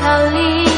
考虑。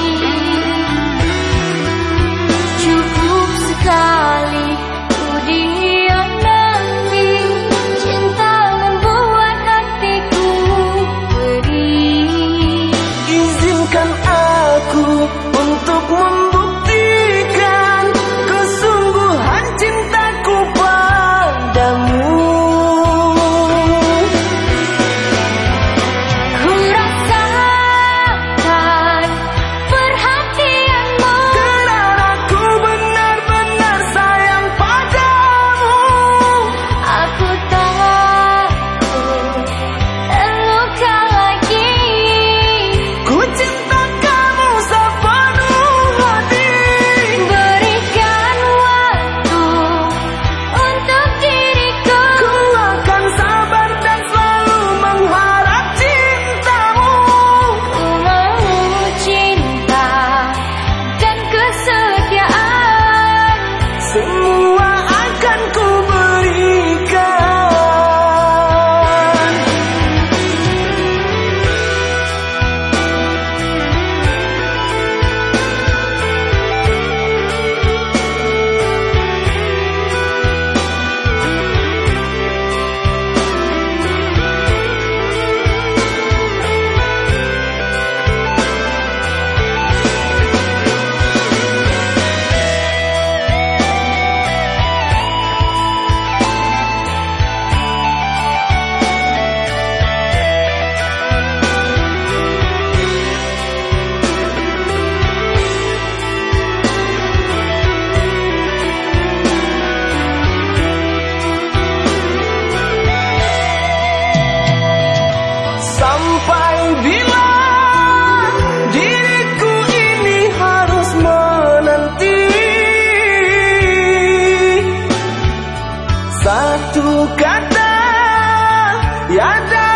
Untuk membuktikan kesungguhan